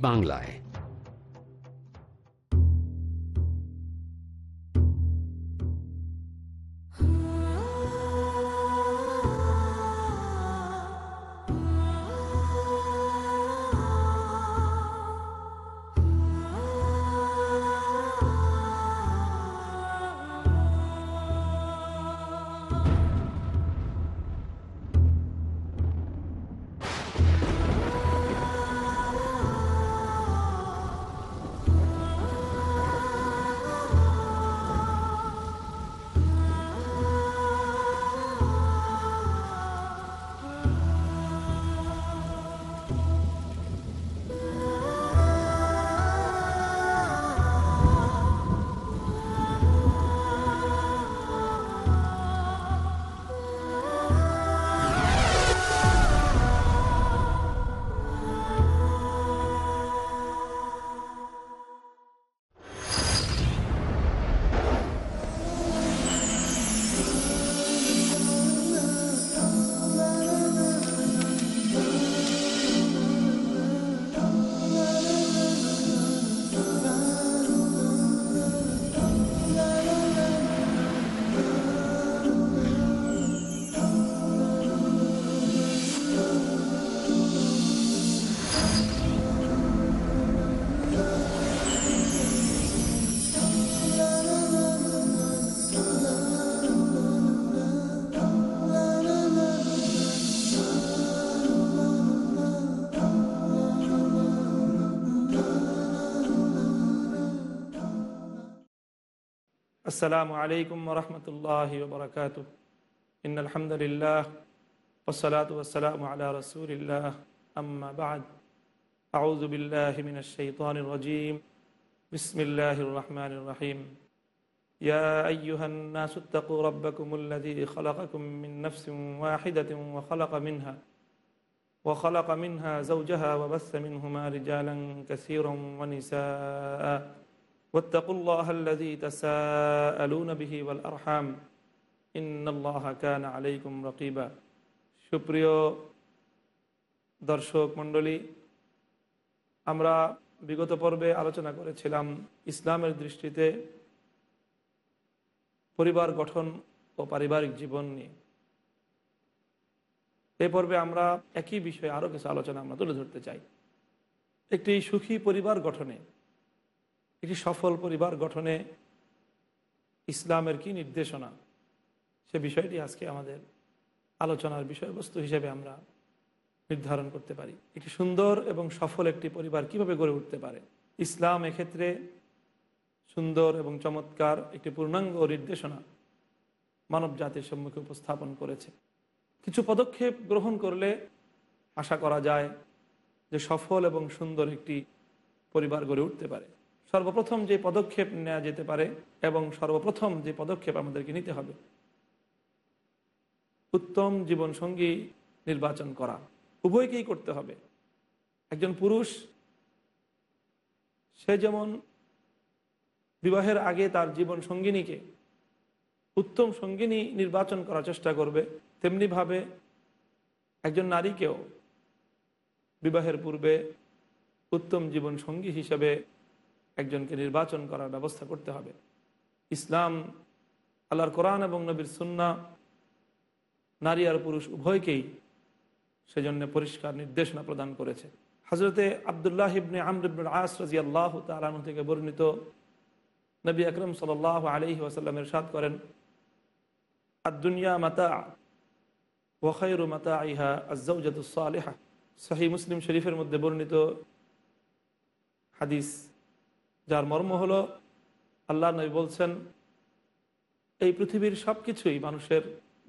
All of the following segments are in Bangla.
বাংলায়। السلام عليكم ورحمة الله وبركاته. إن الحمد لله والصلاة والسلام على رسول الله. أما بعد أعوذ بالله من الشيطان الرجيم. بسم الله الرحمن الرحيم. يا أيها الناس اتقوا ربكم الذي خلقكم من نفس واحدة وخلق منها وخلق منها زوجها وبث منهما رجالا كثيرا ونساء. واتقوا الله الذي تساءلون به والأرحام إن الله كان عليكم رقيبا সুপ্রিয় দর্শক মণ্ডলী আমরা বিগত পর্বে আলোচনা করেছিলাম ইসলামের দৃষ্টিতে পরিবার গঠন ও পারিবারিক জীবন নিয়ে এ পর্বে আমরা একই বিষয়ে আরও কিছু আলোচনা আমরা তুলে ধরতে চাই একটি সুখী পরিবার গঠনে একটি সফল পরিবার গঠনে ইসলামের কি নির্দেশনা? সে বিষয়টি আজকে আমাদের আলোচনার বিষয়বস্তু হিসেবে আমরা নির্ধারণ করতে পারি। একটি সুন্দর এবং সফল একটি পরিবার কীভাবে গড়ে উঠতে পারে? ইসলাম এক্ষেত্রে সুন্দর এবং চমৎকার একটি পূর্ণাঙ্গ নির্দেশনা মানব জাতির সম্মুখে উপস্থাপন করেছে। কিছু পদক্ষেপ গ্রহণ করলে আশা করা যায় যে সফল এবং সুন্দর একটি পরিবার গড়ে উঠতে পারে। সর্বপ্রথম যে পদক্ষেপ নেওয়া যেতে পারে এবং সর্বপ্রথম যে পদক্ষেপ আমাদেরকে নিতে হবে, উত্তম জীবনসঙ্গী নির্বাচন করা। উভয়কেই করতে হবে। একজন পুরুষ, সে যেমন বিবাহের আগে তার জীবন সঙ্গিনীকে উত্তম সঙ্গিনী নির্বাচন করার চেষ্টা করবে, তেমনিভাবে একজন নারীকেও বিবাহের পূর্বে উত্তম জীবন সঙ্গী হিসেবে একজনকে নির্বাচন করার ব্যবস্থা করতে হবে। ইসলাম, আল্লাহর কোরআন এবং নবীর সুন্না, নারী আর পুরুষ উভয়কেই সেজন্য পরিষ্কার নির্দেশনা প্রদান করেছে। হজরতে আবদুল্লাহ ইবনে আমরিবুল আস রাজি আল্লাহ তালু থেকে বর্ণিত নবী আকরম সাল আলহি ওয়াসাল্লামের সাদ করেন আদুনিয়া মাতা ওয়াখাইরু মাতা ইহা আজ্জাউজাতুসালেহা সাহি মুসলিম শরীফের মধ্যে বর্ণিত হাদিস যার মর্ম হলো আল্লাহ নবী বলছেন, এই পৃথিবীর সব কিছুই মানুষের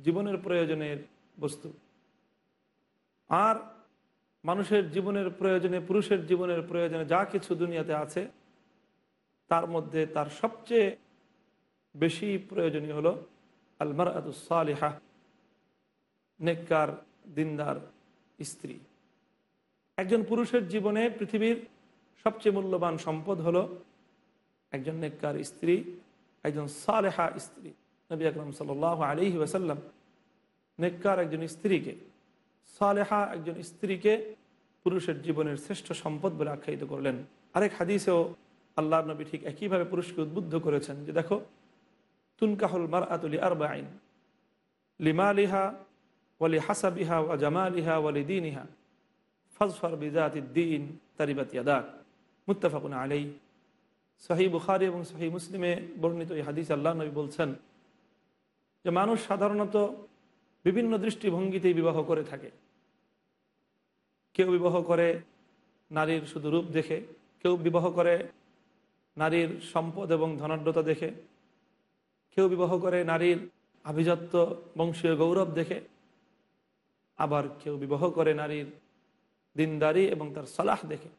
জীবনের প্রয়োজনের বস্তু। আর মানুষের জীবনের প্রয়োজনে, পুরুষের জীবনের প্রয়োজনে যা কিছু দুনিয়াতে আছে, তার মধ্যে তার সবচেয়ে বেশি প্রয়োজনীয় হলো আলমার আদুসালিহা নেককার, দিনদার স্ত্রী। একজন পুরুষের জীবনে পৃথিবীর সবচেয়ে মূল্যবান সম্পদ হলো একজন নেককার স্ত্রী, একজন সালেহা স্ত্রী। নবী আকরম সাল আলহি ওয়াসাল্লাম নেককার একজন স্ত্রীকে, সালেহা একজন স্ত্রীকে পুরুষের জীবনের শ্রেষ্ঠ সম্পদ বলে আখ্যায়িত করলেন। আরেক হাদিসেও আল্লাহ নবী ঠিক একইভাবে পুরুষকে উদ্বুদ্ধ করেছেন যে দেখো, তুনকাহুল মার আতুলি আর আইন লিমা লিমালিহা ওয়ালি হাসাবিহা ওয়া জামা জামালিহা ওয়ালি দিনিহা ফজফর দিন তারিবাত ইয়াদাক। মুত্তাফাকুন আলাই সাহি বুখারি এবং সাহি মুসলিমে বর্ণিত এই হাদিস আল্লাহ নবী বলছেন যে মানুষ সাধারণত বিভিন্ন দৃষ্টিভঙ্গিতেই বিবাহ করে থাকে। কেউ বিবাহ করে নারীর শুধু রূপ দেখে, কেউ বিবাহ করে নারীর সম্পদ এবং ধনাঢ্যতা দেখে, কেউ বিবাহ করে নারীর আভিজাত্য বংশীয় গৌরব দেখে, আবার কেউ বিবাহ করে নারীর দিনদারি এবং তার সালাহ দেখে।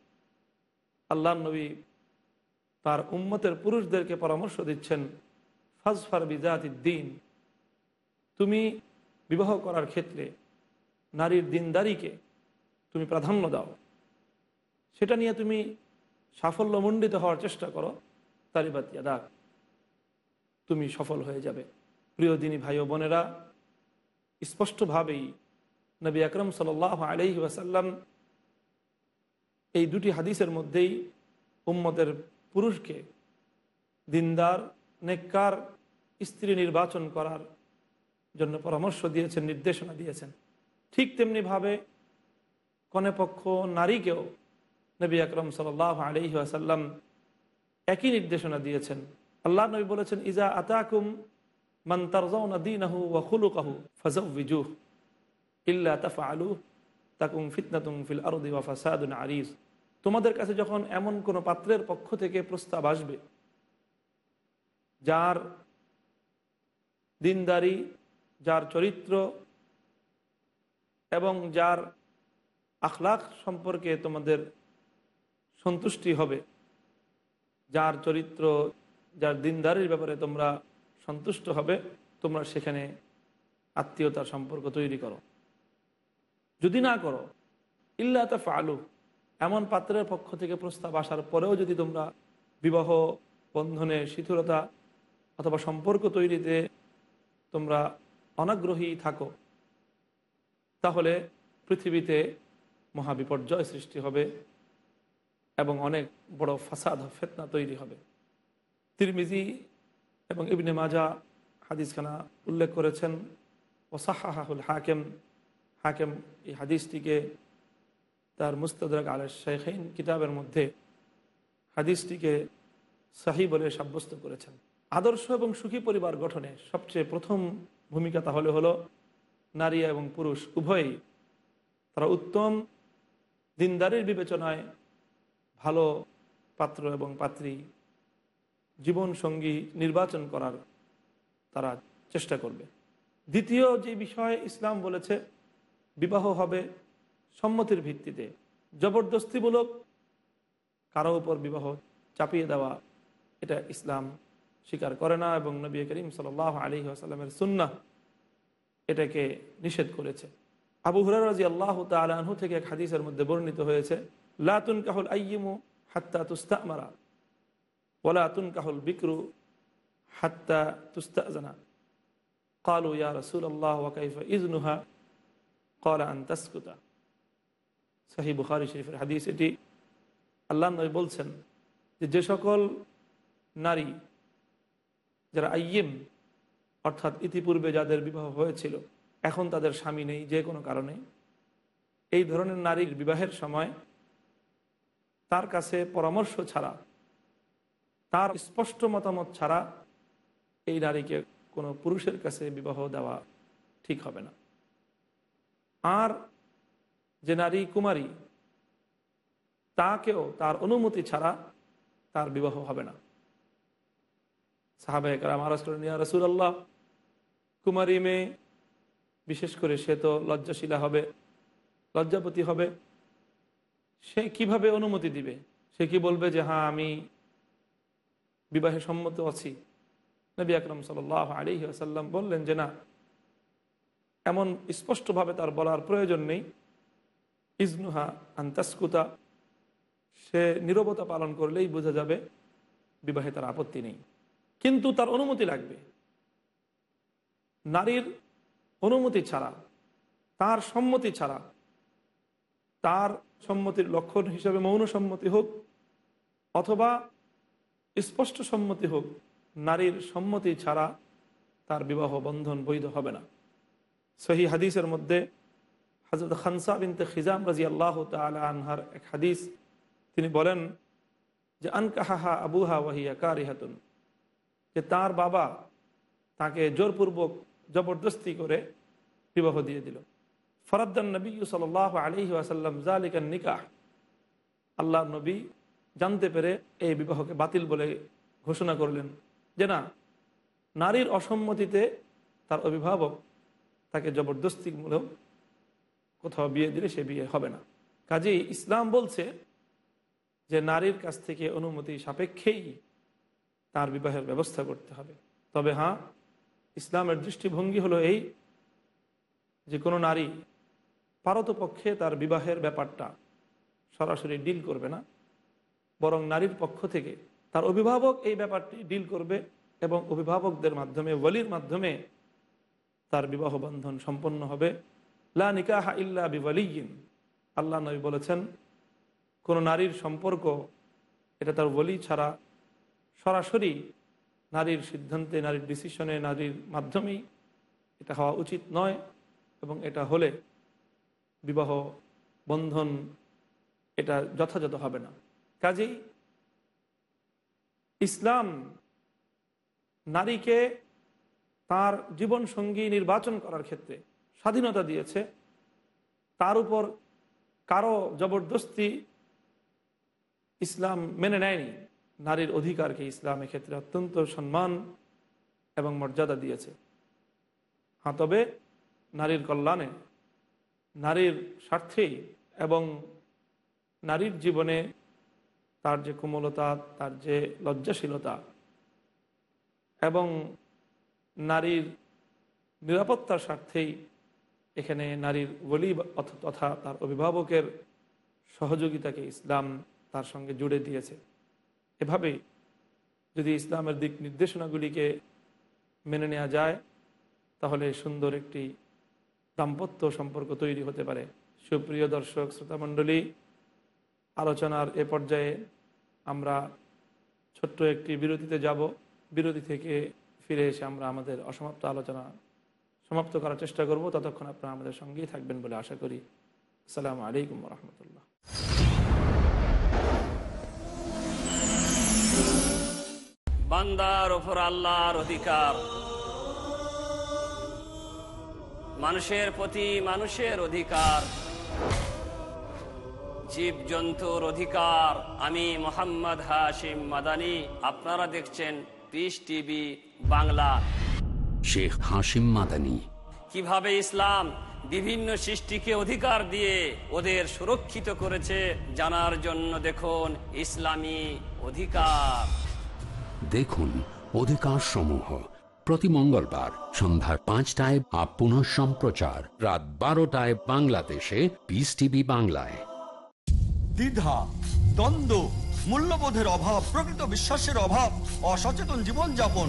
আল্লাহ নবী তার উম্মতের পুরুষদেরকে পরামর্শ দিচ্ছেন, ফাজফার বিজাত দিন তুমি বিবাহ করার ক্ষেত্রে নারীর দিনদারিকে তুমি প্রাধান্য দাও। সেটা নিয়ে তুমি সাফল্যমণ্ডিত হওয়ার চেষ্টা করো তারিবাতিয়া দাগ তুমি সফল হয়ে যাবে। প্রিয় দিনী ভাই ও বোনেরা, স্পষ্টভাবেই নবী আকরম সাল আলহি ওয়াসাল্লাম এই দুটি হাদিসের মধ্যেই উম্মতের পুরুষকে দিনদার, নেককার স্ত্রী নির্বাচন করার জন্য পরামর্শ দিয়েছেন, নির্দেশনা দিয়েছেন। ঠিক তেমনিভাবে কনেপক্ষ নারীকেও নবী আকরম সাল আলহি আসাল্লাম একই নির্দেশনা দিয়েছেন। আল্লাহ নবী বলেছেন, ইজা আতাকুম মান তারজাউনা দীনাহু ওয়া খুলুকাহু ফাজাউযিজুহ ইল্লা তাফআলু তাকুম ফিতনাতুম ফিল আরদি ওয়া ফাসাদুন আরিজ তোমাদের কাছে যখন এমন কোনো পাত্রের পক্ষ থেকে প্রস্তাব আসবে, যার দিনদারি, যার চরিত্র এবং যার আখলাখ সম্পর্কে তোমাদের সন্তুষ্টি হবে, যার চরিত্র, যার দিনদারির ব্যাপারে তোমরা সন্তুষ্ট হবে, তোমরা সেখানে আত্মীয়তার সম্পর্ক তৈরি করো। যদি না করো, ইল্লা তা ফালু এমন পাত্রের পক্ষ থেকে প্রস্তাব আসার পরেও যদি তোমরা বিবাহ বন্ধনে শিথিলতা অথবা সম্পর্ক তৈরিতে তোমরা অনাগ্রহী থাকো, তাহলে পৃথিবীতে মহাবিপর্যয় সৃষ্টি হবে এবং অনেক বড় ফাসাদ ফেতনা তৈরি হবে। তিরমিজি এবং ইবনে মাজা হাদিসখানা উল্লেখ করেছেন ওসাহাহুল হাকেম হাকেম এই হাদিসটিকে তার মুস্তদরাক আল শেখাইন কিতাবের মধ্যে হাদিসটিকে সাহি বলে সাব্যস্ত করেছেন। আদর্শ এবং সুখী পরিবার গঠনে সবচেয়ে প্রথম ভূমিকা তাহলে হলো নারী এবং পুরুষ। উভয়ই তারা উত্তম দিনদারির বিবেচনায় ভালো পাত্র এবং পাত্রী। জীবন সঙ্গী নির্বাচন করার তারা চেষ্টা করবে। দ্বিতীয় যে বিষয়ে ইসলাম বলেছে, বিবাহ হবে সম্মতির ভিত্তিতে জবরদস্তিমূলক কারও উপর বিবাহ চাপিয়ে দেওয়া, এটা ইসলাম স্বীকার করে না এবং নবী করিম সাল আলী আসাল্লামের সুন্না এটাকে নিষেধ করেছে। আবু হুরার রাজি আল্লাহ তালু থেকে এক হাদিসের মধ্যে বর্ণিত হয়েছে লাতুন কাহুল আইমু হাত্তা তুস্তামারা ওলা তুন কাহুল বিক্রু হাত্তা তুস্তাজানা কালু ইয়া রসুল আল্লাহ ওয়াকাইফা ইজনুহা কলা আন তাসকুতা। সাহি বুখারি শরীফের হাদিস এটি আল্লাহ নবী বলছেন যে যে সকল নারী যারা আইয়েম অর্থাৎ ইতিপূর্বে যাদের বিবাহ হয়েছিল, এখন তাদের স্বামী নেই যে কোনো কারণে, এই ধরনের নারীর বিবাহের সময় তার কাছে পরামর্শ ছাড়া, তার স্পষ্ট মতামত ছাড়া এই নারীকে কোনো পুরুষের কাছে বিবাহ দেওয়া ঠিক হবে না। আর যে নারী কুমারী, তাকেও তার অনুমতি ছাড়া তার বিবাহ হবে না। সাহাবাহিকরা মহারাজ করেন, ইয়া রসুল আল্লাহ কুমারী মেয়ে, বিশেষ করে সে তো লজ্জাশীলা হবে, লজ্জাপতি হবে, সে কীভাবে অনুমতি দিবে? সে কি বলবে যে হ্যাঁ আমি বিবাহে সম্মত আছি নবী আকরম সাল আলী আসাল্লাম বললেন যে, না, এমন স্পষ্টভাবে তার বলার প্রয়োজন নেই। ইজনুহা আন্তাসকুতা, সে নিরবতা পালন করলেই বোঝা যাবে বিবাহে তার আপত্তি নেই। কিন্তু তার অনুমতি লাগবে। নারীর অনুমতি ছাড়া, তার সম্মতি ছাড়া, তার সম্মতির লক্ষণ হিসেবে মৌন সম্মতি হোক অথবা স্পষ্ট সম্মতি হোক, নারীর সম্মতি ছাড়া তার বিবাহ বন্ধন বৈধ হবে না। সহি হাদিসের মধ্যে হজরত খানসা বিনতে খিজাম রাজি আল্লাহ আনহার এক হাদিস। তিনি বলেন যে আনকাহা আবুহা ওয়াহিয়া কারিহাতুন। যে, তার বাবা তাকে জোরপূর্বক জবরদস্তি করে বিবাহ দিয়ে দিল। ফরাদ্দান নবী সাল আলহি আসাল্লাম জালিকান নিকাহ। আল্লাহ নবী জানতে পেরে এই বিবাহকে বাতিল বলে ঘোষণা করলেন যে, না, নারীর অসম্মতিতে তার অভিভাবক তাকে জবরদস্তিমূলক কোথাও বিয়ে দিলে সে বিয়ে হবে না। কাজেই ইসলাম বলছে যে নারীর কাছ থেকে অনুমতি সাপেক্ষেই তার বিবাহের ব্যবস্থা করতে হবে। তবে হ্যাঁ ইসলামের দৃষ্টিভঙ্গি হলো এই যে কোনো নারী পারতপক্ষে তার বিবাহের ব্যাপারটা সরাসরি ডিল করবে না, বরং নারীর পক্ষ থেকে তার অভিভাবক এই ব্যাপারটি ডিল করবে এবং অভিভাবকদের মাধ্যমে ওয়ালির মাধ্যমে তার বিবাহ বন্ধন সম্পন্ন হবে। লা নিকাহা ইল্লা বিওয়ালিয়িন আল্লাহ নবী বলেছেন, কোনো নারীর সম্পর্ক, এটা তার বলি ছাড়া সরাসরি নারীর সিদ্ধান্তে, নারীর ডিসিশনে নারীর মাধ্যমেই এটা হওয়া উচিত নয় এবং এটা হলে বিবাহ, বন্ধন এটা যথাযথ হবে না। কাজেই ইসলাম নারীকে তার জীবন সঙ্গী নির্বাচন করার ক্ষেত্রে স্বাধীনতা দিয়েছে, তার উপর কারও জবরদস্তি ইসলাম মেনে নেয়নি। নারীর অধিকারকে ইসলামের ক্ষেত্রে অত্যন্ত সম্মান এবং মর্যাদা দিয়েছে। হ্যাঁ তবে নারীর কল্যাণে, নারীর স্বার্থেই এবং নারীর জীবনে তার যে কোমলতা, তার যে লজ্জাশীলতা এবং নারীর নিরাপত্তার স্বার্থেই এখানে নারীর বলি তথা তার অভিভাবকের সহযোগিতাকে ইসলাম তার সঙ্গে জুড়ে দিয়েছে। এভাবে যদি ইসলামের দিক নির্দেশনাগুলিকে মেনে নেওয়া যায়, তাহলে সুন্দর একটি দাম্পত্য সম্পর্ক তৈরি হতে পারে। সুপ্রিয় দর্শক, শ্রোতামণ্ডলী, আলোচনার এ পর্যায়ে আমরা ছোট্ট একটি বিরতিতে যাব। বিরতি থেকে ফিরে এসে আমরা আমাদের অসমাপ্ত আলোচনা সমাপ্ত করার চেষ্টা করব। ততক্ষণ আপনারা আমাদের সঙ্গেই থাকবেন বলে আশা করি। আসসালামু আলাইকুম রহমতুল্লাহ। বান্দার ওপর আল্লাহর অধিকার। মানুষের প্রতি মানুষের অধিকার। জীব জন্তুর অধিকার। আমি মোহাম্মদ হাশিম মাদানি। আপনারা দেখছেন পিস টিভি বাংলা। শেখ হাসিম মাদানি। কীভাবে ইসলাম বিভিন্ন সৃষ্টিকে অধিকার দিয়ে ওদের সুরক্ষিত করেছে জানার জন্য দেখুন ইসলামী অধিকার। দেখুন অধিকার সমূহ প্রতি মঙ্গলবার সন্ধ্যা পাঁচটায় আপ পুনঃ সম্প্রচার রাত বারোটায় বাংলাদেশে পিস টিভি বাংলায়। দ্বিধা দ্বন্দ্ব মূল্যবোধের অভাব প্রকৃত বিশ্বাসের অভাব অসচেতন জীবনযাপন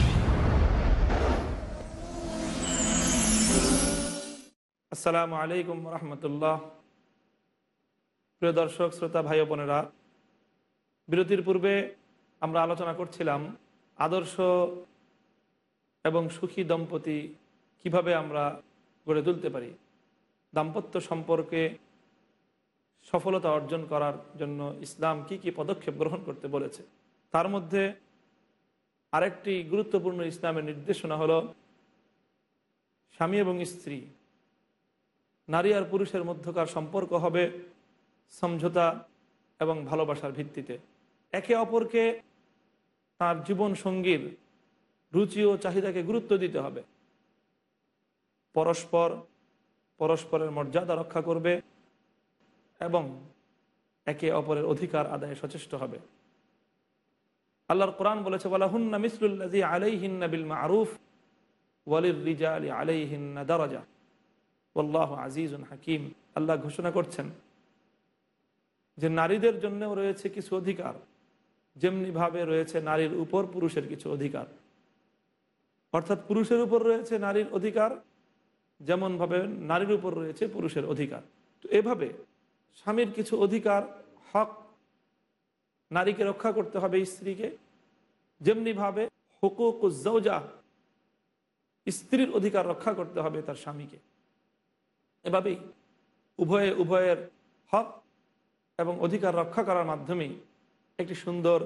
আসসালামু আলাইকুম রহমতুল্লাহ। প্রিয় দর্শক, শ্রোতা, ভাই বোনেরা, বিরতির পূর্বে আমরা আলোচনা করছিলাম আদর্শ এবং সুখী দম্পতি কীভাবে আমরা গড়ে তুলতে পারি, দাম্পত্য সম্পর্কে সফলতা অর্জন করার জন্য ইসলাম কি কি পদক্ষেপ গ্রহণ করতে বলেছে। তার মধ্যে আরেকটি গুরুত্বপূর্ণ ইসলামের নির্দেশনা হলো স্বামী এবং স্ত্রী। নারী আর পুরুষের মধ্যকার সম্পর্ক হবে সমঝোতা এবং ভালোবাসার ভিত্তিতে। একে অপরকে তার জীবন সঙ্গীর রুচি ও চাহিদাকে গুরুত্ব দিতে হবে। পরস্পর পরস্পরের মর্যাদা রক্ষা করবে এবং একে অপরের অধিকার আদায়ে সচেষ্ট হবে। আল্লাহর কোরআন বলেছে বলা হুন্না ওয়ালাহুন্না মিসলুল্লাজি আলাইহিন্না বিল মারুফ ওয়ালির রিজা আলী আলাইহিন্না দারাজা। ওল্লাহ আজিজুন হাকিম, আল্লাহ ঘোষণা করছেন যে নারীদের জন্যও রয়েছে কিছু অধিকার। যেমনিভাবে রয়েছে নারীর উপর পুরুষের কিছু অধিকার। অর্থাৎ পুরুষের উপর রয়েছে নারীর অধিকার যেমনভাবে নারীর উপর রয়েছে পুরুষের অধিকার। তো এভাবে স্বামীর কিছু অধিকার, হক নারীকে রক্ষা করতে হবে স্ত্রীকে। যেমনিভাবে হুকুক জৌজা স্ত্রীর অধিকার রক্ষা করতে হবে তার স্বামীকে। এভাবেই উভয়ে, উভয়ের হক এবং অধিকার রক্ষা করার মাধ্যমেই একটি সুন্দর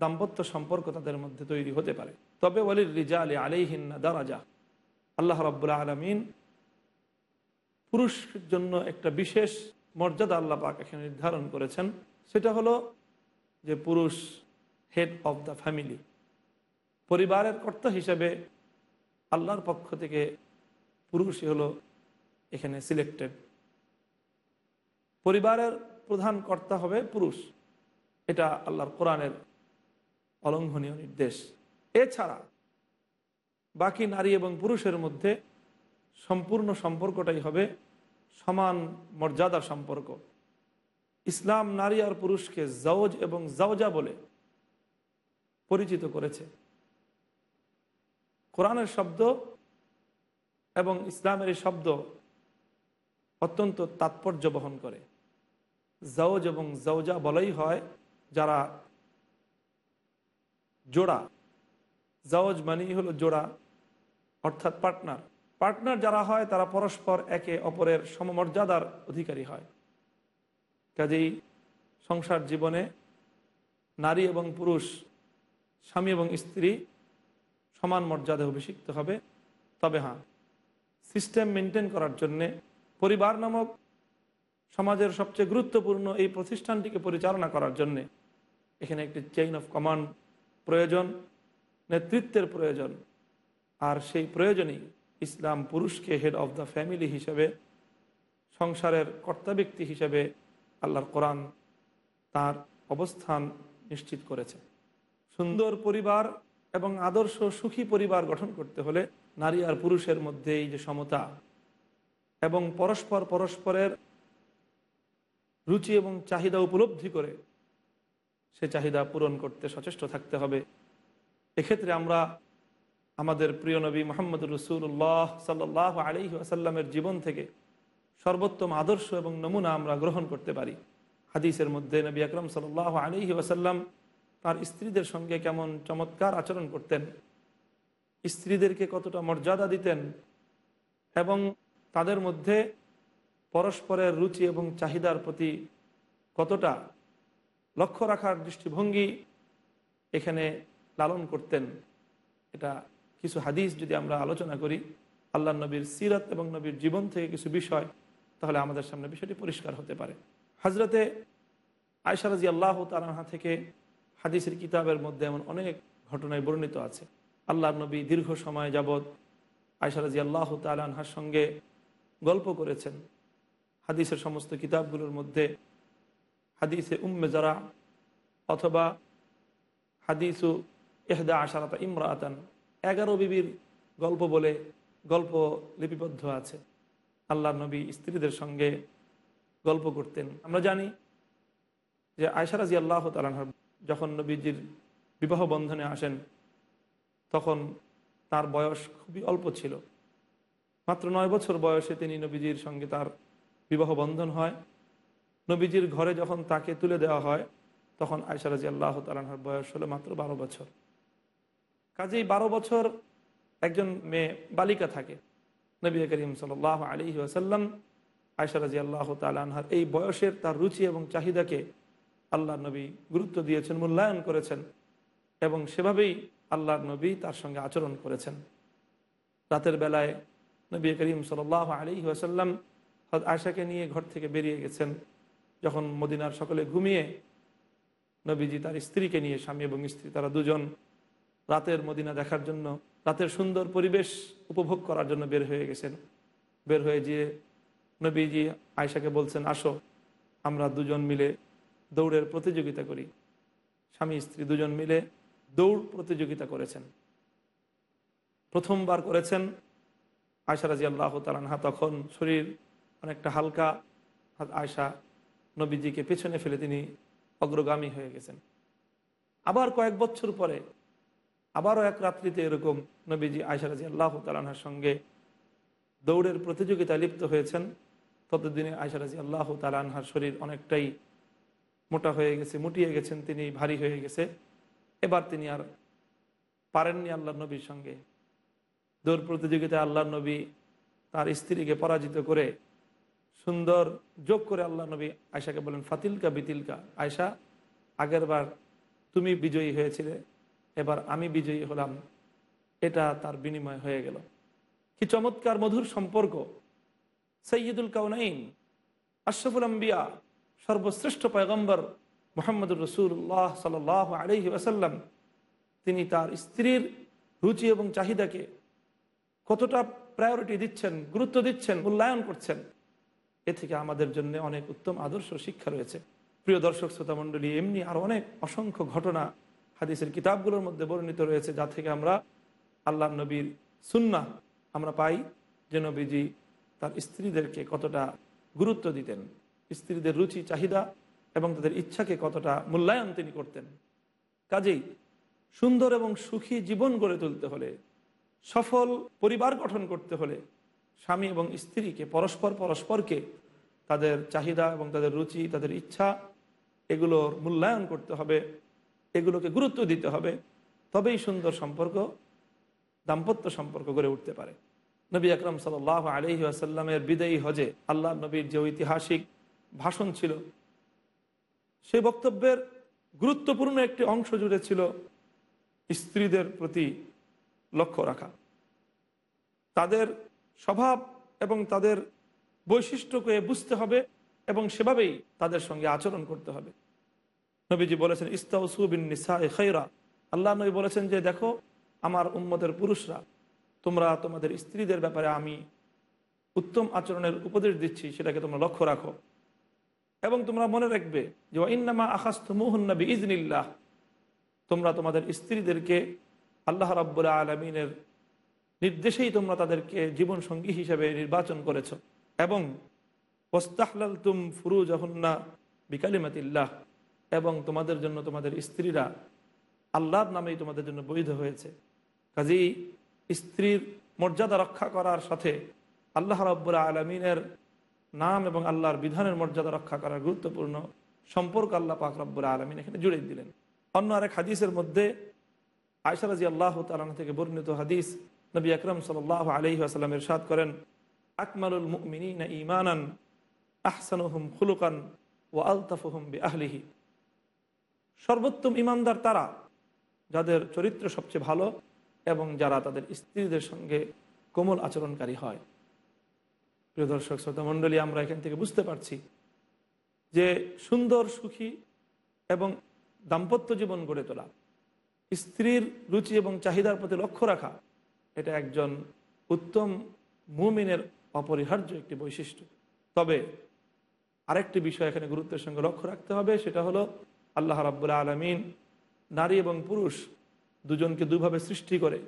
দাম্পত্য সম্পর্ক তাদের মধ্যে তৈরি হতে পারে। তবে ওয়ালির রিজা আলী আলিহিন্না দারাজা আল্লাহ রব্বুল্লা আলমিন পুরুষের জন্য একটা বিশেষ মর্যাদা আল্লাহ পাক এখানে নির্ধারণ করেছেন। সেটা হলো যে পুরুষ হেড অফ দ্য ফ্যামিলি পরিবারের কর্তা হিসেবে আল্লাহর পক্ষ থেকে পুরুষই হলো এখানে সিলেক্টেড পরিবারের প্রধান কর্তা হবে পুরুষ। এটা আল্লাহর কোরআনের অলঙ্ঘনীয় নির্দেশ। এছাড়া বাকি নারী এবং পুরুষের মধ্যে সম্পূর্ণ সম্পর্কটাই হবে সমান মর্যাদার সম্পর্ক। ইসলাম নারী আর পুরুষকে জওজ এবং জাওজা বলে পরিচিত করেছে। কোরআনের শব্দ এবং ইসলামের এই শব্দ অত্যন্ত তাৎপর্য বহন করে। জাওজ এবং জাওজা বলাই হয় যারা জোড়া। জাওজ মানেই হলো জোড়া, অর্থাৎ পার্টনার। পার্টনার যারা হয়, তারা পরস্পর একে অপরের সমমর্যাদার অধিকারী হয়। কাজেই সংসার জীবনে নারী এবং পুরুষ, স্বামী এবং স্ত্রী সমান মর্যাদায় অভিষিক্ত হবে। তবে হ্যাঁ সিস্টেম মেনটেন করার জন্যে পরিবার নামক সমাজের সবচেয়ে গুরুত্বপূর্ণ এই প্রতিষ্ঠানটিকে পরিচালনা করার জন্যে এখানে একটি চেইন অফ কমান্ড প্রয়োজন, নেতৃত্বের প্রয়োজন। আর সেই প্রয়োজনেই ইসলাম পুরুষকে হেড অফ দ্য ফ্যামিলি হিসেবে, সংসারের কর্তা ব্যক্তি হিসেবে আল্লাহর কোরআন তার অবস্থান নিশ্চিত করেছে। সুন্দর পরিবার এবং আদর্শ সুখী পরিবার গঠন করতে হলে নারী আর পুরুষের মধ্যে এই যে সমতা এবং পরস্পর পরস্পরের রুচি এবং চাহিদা উপলব্ধি করে সে চাহিদা পূরণ করতে সচেষ্ট থাকতে হবে। এক্ষেত্রে আমরা আমাদের প্রিয় নবী মোহাম্মদ রসুল্লাহ সাল্লাহ আলহি আসাল্লামের জীবন থেকে সর্বোত্তম আদর্শ এবং নমুনা আমরা গ্রহণ করতে পারি। হাদিসের মধ্যে নবী আকরম সাল্লাহ আলহি আসাল্লাম তার স্ত্রীদের সঙ্গে কেমন চমৎকার আচরণ করতেন, স্ত্রীদেরকে কতটা মর্যাদা দিতেন এবং তাদের মধ্যে পরস্পরের রুচি এবং চাহিদার প্রতি কতটা লক্ষ্য রাখার দৃষ্টিভঙ্গি এখানে লালন করতেন, এটা কিছু হাদিস যদি আমরা আলোচনা করি, আল্লাহ নবীর সিরাত এবং নবীর জীবন থেকে কিছু বিষয়, তাহলে আমাদের সামনে বিষয়টি পরিষ্কার হতে পারে। হজরতে আয়সারাজি আল্লাহ তালাহা থেকে হাদিসের কিতাবের মধ্যে এমন অনেক ঘটনায় বর্ণিত আছে। আল্লাহ নবী দীর্ঘ সময় যাবৎ আয়সারাজি আল্লাহ তালাহার সঙ্গে গল্প করেছেন। হাদিসের সমস্ত কিতাবগুলোর মধ্যে হাদিসে উম্মে যারা অথবা হাদিসু এহদা আশারাতা ইমরাতান, এগারো বিবির গল্প বলে গল্প লিপিবদ্ধ আছে। আল্লাহ নবী স্ত্রীদের সঙ্গে গল্প করতেন। আমরা জানি যে আয়সারাজি আল্লাহ তালানহার যখন নবীজির বিবাহ বন্ধনে আসেন, তখন তার বয়স খুবই অল্প ছিল। মাত্র নয় বছর বয়সে তিনি নবীজির সঙ্গে তার বিবাহ বন্ধন হয়। নবীজির ঘরে যখন তাকে তুলে দেওয়া হয়, তখন আয়সারাজি আল্লাহ তালানহার বয়স হলো মাত্র বারো বছর। কাজেই বারো বছর একজন মেয়ে, বালিকা থাকে। নবী করিম সাল আলী আসাল্লাম আয়সারাজি আল্লাহ তালানহার এই বয়সের তার রুচি এবং চাহিদাকে আল্লাহ নবী গুরুত্ব দিয়েছেন, মূল্যায়ন করেছেন এবং সেভাবেই আল্লাহ নবী তার সঙ্গে আচরণ করেছেন। রাতের বেলায় নবী করিম সাল আলী আসাল্লাম আয়সাকে নিয়ে ঘর থেকে বেরিয়ে গেছেন। যখন মদিনার সকলে ঘুমিয়ে নবীজি তার স্ত্রীকে নিয়ে, স্বামী এবং স্ত্রী তারা দুজন রাতের মদিনা দেখার জন্য, রাতের সুন্দর পরিবেশ উপভোগ করার জন্য বের হয়ে গেছেন। বের হয়ে গিয়ে নবীজি আয়সাকে বলছেন, আসো, আমরা দুজন মিলে দৌড়ের প্রতিযোগিতা করি। স্বামী, স্ত্রী দুজন মিলে দৌড় প্রতিযোগিতা করেছেন। প্রথমবার করেছেন আয়সা রাজি আল্লাহ তালানহা তখন শরীর অনেকটা হালকা। আয়সা নবীজিকে পেছনে ফেলে তিনি অগ্রগামী হয়ে গেছেন। আবার কয়েক বছর পরে আবারও এক রাত্রিতে এরকম নবীজি আয়সা রাজি আল্লাহ তালানহার সঙ্গে দৌড়ের প্রতিযোগিতায় লিপ্ত হয়েছেন। ততদিনে আয়সা রাজি আল্লাহ তালানহার শরীর অনেকটাই মোটা হয়ে গেছে, মুটিয়ে গেছেন, তিনি ভারী হয়ে গেছে। এবার তিনি আর পারেননি আল্লাহ নবীর সঙ্গে। দৌড় প্রতিযোগিতায় আল্লাহ নবী তার স্ত্রীকে পরাজিত করে সুন্দর যোগ করে আল্লাহ নবী আয়সাকে বলেন, ফাতিলকা বিতিলকা। আয়সা আগের বার তুমি বিজয়ী হয়েছিলে, এবার আমি বিজয়ী হলাম। এটা তার বিনিময় হয়ে গেল। কি চমৎকার মধুর সম্পর্ক। সৈয়দুল কাউনাইন আশরফুল আম্বিয়া, সর্বশ্রেষ্ঠ পয়গম্বর মোহাম্মদুর রসুল্লাহ সাল আলহি আসাল্লাম তিনি তার স্ত্রীর রুচি এবং চাহিদাকে কতটা প্রায়োরিটি দিচ্ছেন, গুরুত্ব দিচ্ছেন, মূল্যায়ন করছেন, এ থেকে আমাদের জন্য অনেক উত্তম আদর্শ শিক্ষা রয়েছে। প্রিয় দর্শক, শ্রোতা মণ্ডলী, এমনি আরও অনেক অসংখ্য ঘটনা হাদিসের কিতাবগুলোর মধ্যে বর্ণিত রয়েছে, যা থেকে আমরা আল্লাহ নবীর সুন্না আমরা পাই যে নবীজি তার স্ত্রীদেরকে কতটা গুরুত্ব দিতেন, স্ত্রীদের রুচি, চাহিদা এবং তাদের ইচ্ছাকে কতটা মূল্যায়ন তিনি করতেন। কাজেই সুন্দর এবং সুখী জীবন গড়ে তুলতে হলে সফল পরিবার গঠন করতে হলে স্বামী এবং স্ত্রীকে পরস্পর পরস্পরকে তাদের চাহিদা এবং তাদের রুচি, তাদের ইচ্ছা এগুলোর মূল্যায়ন করতে হবে, এগুলোকে গুরুত্ব দিতে হবে। তবেই সুন্দর সম্পর্ক, দাম্পত্য সম্পর্ক গড়ে উঠতে পারে। নবী আকরম সাল আলহি আসাল্লামের বিদায়ী হজে আল্লাহ নবীর যে ঐতিহাসিক ভাষণ ছিল সেই বক্তব্যের গুরুত্বপূর্ণ একটি অংশ জুড়ে ছিল স্ত্রীদের প্রতি লক্ষ্য রাখা। তাদের স্বভাব এবং তাদের বৈশিষ্ট্যকে বুঝতে হবে এবং সেভাবেই তাদের সঙ্গে আচরণ করতে হবে। নবীজি বলেছেন ইস্তাউসুবিন নিসা এ খৈরা আল্লাহ নবী বলেছেন যে, দেখো, আমার উম্মতের পুরুষরা, তোমরা তোমাদের স্ত্রীদের ব্যাপারে আমি উত্তম আচরণের উপদেশ দিচ্ছি, সেটাকে তোমরা লক্ষ্য রাখো। এবং তোমরা মনে রাখবে যে ওয়াইন্নামা আখাস্ত মুহন্নবী ইজনিল্লাহ তোমরা তোমাদের স্ত্রীদেরকে আল্লাহ রাব্বুল আলমিনের নির্দেশেই তোমরা তাদেরকে জীবন সঙ্গী হিসেবে নির্বাচন করেছ। এবং ওস্তাহলাল তুম ফুরু জহন্না বিকালিমাতিল্লাহ, এবং তোমাদের জন্য তোমাদের স্ত্রীরা আল্লাহর নামেই তোমাদের জন্য বৈধ হয়েছে। কাজেই স্ত্রীর মর্যাদা রক্ষা করার সাথে আল্লাহ রব্বুর আলমিনের নাম এবং আল্লাহর বিধানের মর্যাদা রক্ষা করার গুরুত্বপূর্ণ সম্পর্ক আল্লাহ পাক রব্বুর আলমিন এখানে জুড়ে দিলেন। অন্য আরেক হাদিসের মধ্যে আয়সারাজি আল্লাহ তালান থেকে বর্ণিত হাদিস নবী আকরম সাল আলহি আসালামের সাদ করেন, আকমালুল মুমিনা ইমানান আহসানুহুম খুলুকান ও আলতাফুহুম বি আহলিহি সর্বোত্তম ইমানদার তারা, যাদের চরিত্র সবচেয়ে ভালো এবং যারা তাদের স্ত্রীদের সঙ্গে কোমল আচরণকারী হয়। প্রিয় দর্শক, শ্রোতা মণ্ডলী, আমরা এখান থেকে বুঝতে পারছি যে সুন্দর, সুখী এবং দাম্পত্য জীবন গড়ে তোলা স্ত্রীর রুচি এবং চাহিদার প্রতি লক্ষ্য রাখা, এটা একজন উত্তম মুমিনের অপরিহার্য একটি বৈশিষ্ট্য। তবে আরেকটি বিষয় এখানে গুরুত্বের সঙ্গে লক্ষ্য রাখতে হবে, সেটা হলো আল্লাহ রাব্বুল আলমিন নারী এবং পুরুষ দুজনকে দুভাবে সৃষ্টি করে।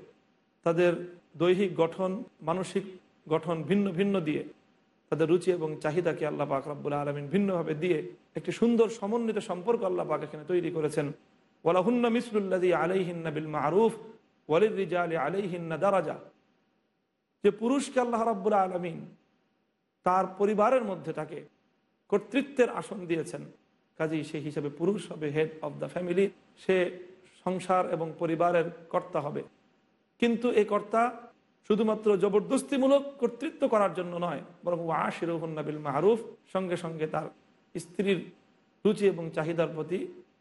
তাদের দৈহিক গঠন, মানসিক গঠন ভিন্ন ভিন্ন দিয়ে, তাদের রুচি এবং চাহিদাকে আল্লাহ পাক রব্বুল আলমিন ভিন্নভাবে দিয়ে একটি সুন্দর সমন্বিত সম্পর্ক আল্লাহ পাক এখানে তৈরি করেছেন। ওয়ালাহুন্না মিসলুল্লাদি আলাইহিন্না বিল মারুফ ওয়ালির রিজা আলী দারাজা। যে পুরুষকে আল্লাহ রাব্বুল আলমিন তার পরিবারের মধ্যে তাকে কর্তৃত্বের আসন দিয়েছেন, কাজেই সেই হিসাবে পুরুষ হবে হেড অব দ্য ফ্যামিলি সে সংসার এবং পরিবারের কর্তা হবে। কিন্তু এ কর্তা শুধুমাত্র জবরদস্তিমূলক কর্তৃত্ব করার জন্য নয়, বরং আশিরুহন্নাবিল মাহরুফ সঙ্গে সঙ্গে তার স্ত্রীর রুচি এবং চাহিদার প্রতি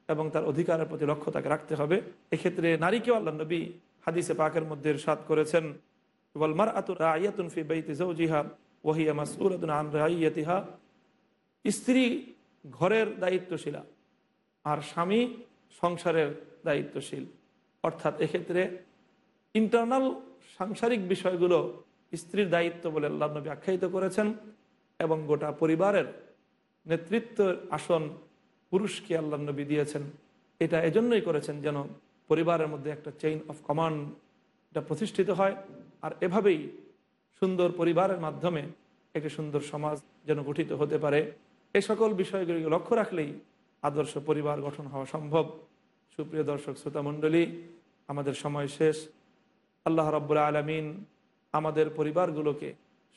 এবং তার অধিকারের প্রতি লক্ষ্য তাকে রাখতে হবে। এক্ষেত্রে নারীকেও আল্লাহ নবী হাদিসে পাকের মধ্যে সাত করেছেন ওয়ালমার আতুর আয়াতুন আন স্ত্রী ঘরের দায়িত্বশীলা আর স্বামী সংসারের দায়িত্বশীল। অর্থাৎ এক্ষেত্রে ইন্টারনাল সাংসারিক বিষয়গুলো স্ত্রীর দায়িত্ব বলে আল্লাহ নবী আখ্যায়িত করেছেন এবং গোটা পরিবারের নেতৃত্বের আসন পুরুষকে আল্লাহ নবী দিয়েছেন। এটা এজন্যই করেছেন যেন পরিবারের মধ্যে একটা চেইন অফ কমান্ড এটা প্রতিষ্ঠিত হয় আর এভাবেই সুন্দর পরিবারের মাধ্যমে একটি সুন্দর সমাজ যেন গঠিত হতে পারে। এ সকল বিষয়গুলিকে লক্ষ্য রাখলেই আদর্শ পরিবার গঠন হওয়া সম্ভব। সুপ্রিয় দর্শক শ্রোতামণ্ডলী আমাদের সময় শেষ। আল্লাহ রব্বুল আলমিন আমাদের পরিবারগুলোকে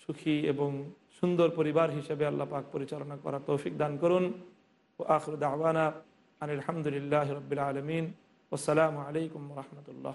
সুখী এবং সুন্দর পরিবার হিসেবে আল্লাহ পাক পরিচালনা করার তৌফিক দান করুন। ও আখর দাওয়ানা আনিল আলহামদুলিল্লাহ রবিল আলমিন ওসালামু আলাইকুম রহমতুল্লাহ